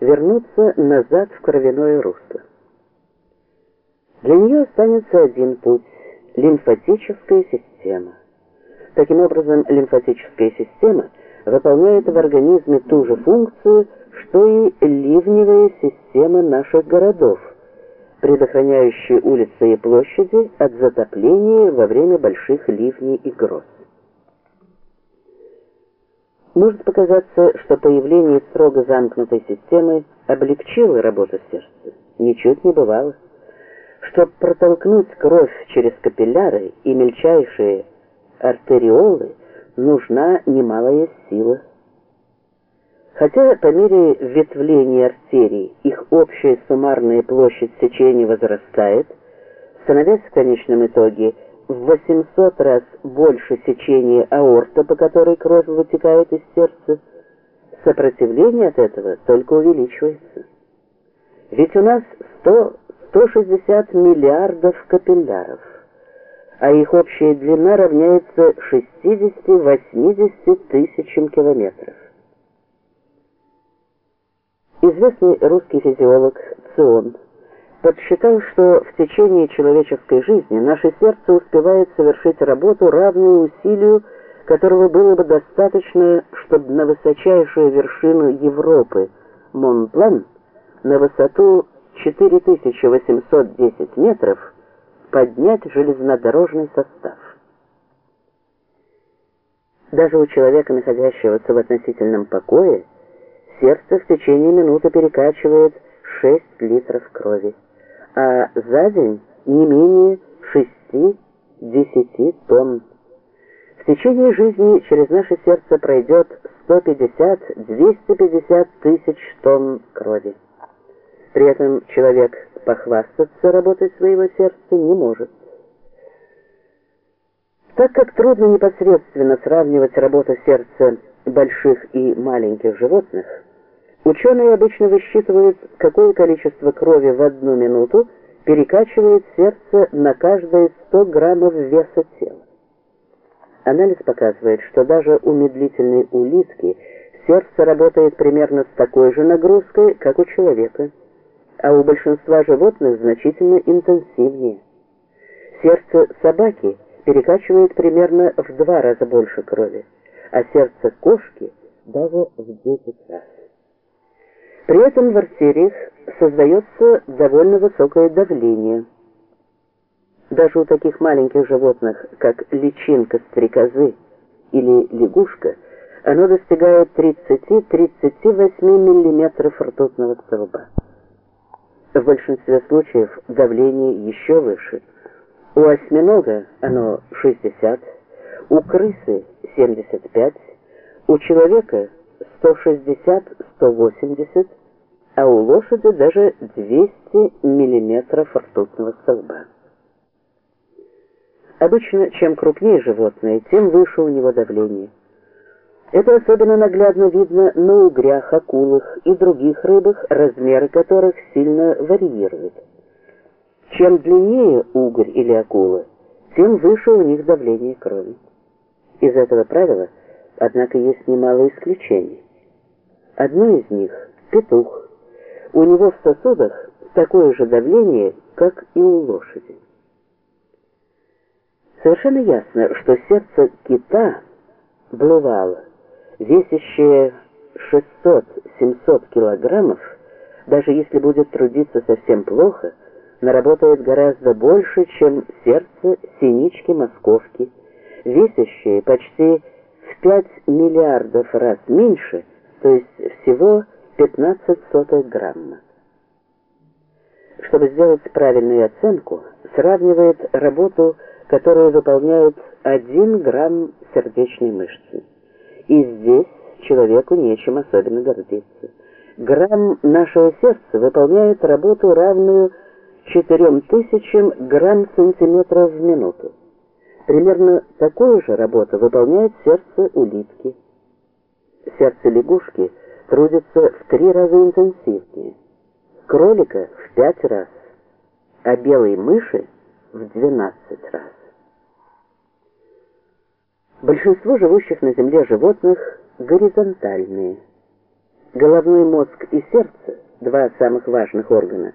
вернуться назад в кровяное русло. Для нее останется один путь – лимфатическая система. Таким образом, лимфатическая система выполняет в организме ту же функцию, что и ливневая система наших городов, предохраняющая улицы и площади от затопления во время больших ливней и гроз. Может показаться, что появление строго замкнутой системы облегчило работу сердца. Ничуть не бывало. Чтобы протолкнуть кровь через капилляры и мельчайшие артериолы, нужна немалая сила. Хотя по мере ветвления артерий их общая суммарная площадь сечения возрастает, становясь в конечном итоге 800 раз больше сечения аорта, по которой кровь вытекает из сердца, сопротивление от этого только увеличивается. Ведь у нас 100-160 миллиардов капилляров, а их общая длина равняется 60-80 тысячам километров. Известный русский физиолог Цион подсчитал, что в течение человеческой жизни наше сердце успевает совершить работу, равную усилию, которого было бы достаточно, чтобы на высочайшую вершину Европы, Монблан, на высоту 4810 метров, поднять железнодорожный состав. Даже у человека, находящегося в относительном покое, сердце в течение минуты перекачивает 6 литров крови а за день не менее 6-10 тонн. В течение жизни через наше сердце пройдет 150-250 тысяч тонн крови. При этом человек похвастаться работой своего сердца не может. Так как трудно непосредственно сравнивать работу сердца больших и маленьких животных, Ученые обычно высчитывают, какое количество крови в одну минуту перекачивает сердце на каждые 100 граммов веса тела. Анализ показывает, что даже у медлительной улитки сердце работает примерно с такой же нагрузкой, как у человека, а у большинства животных значительно интенсивнее. Сердце собаки перекачивает примерно в два раза больше крови, а сердце кошки даже в 10 раз. При этом в артериях создается довольно высокое давление. Даже у таких маленьких животных, как личинка стрекозы или лягушка, оно достигает 30-38 мм ртутного столба. В большинстве случаев давление еще выше. У осьминога оно 60, у крысы 75, у человека 160-180 а у лошади даже 200 миллиметров ртутного столба. Обычно, чем крупнее животное, тем выше у него давление. Это особенно наглядно видно на угрях, акулах и других рыбах, размеры которых сильно варьируют. Чем длиннее угорь или акула, тем выше у них давление крови. Из этого правила, однако, есть немало исключений. Одно из них – петух, у него в сосудах такое же давление, как и у лошади. Совершенно ясно, что сердце кита блувало, весящее 600-700 килограммов, даже если будет трудиться совсем плохо, наработает гораздо больше, чем сердце синички-московки, весящее почти в 5 миллиардов раз меньше, то есть всего 15 сотых грамма. Чтобы сделать правильную оценку, сравнивает работу, которую выполняет 1 грамм сердечной мышцы. И здесь человеку нечем особенно гордиться. Грамм нашего сердца выполняет работу, равную 4000 грамм-сантиметров в минуту. Примерно такую же работу выполняет сердце улитки. Сердце лягушки – трудится в три раза интенсивнее, кролика в пять раз, а белой мыши в 12 раз. Большинство живущих на Земле животных горизонтальные. Головной мозг и сердце, два самых важных органа,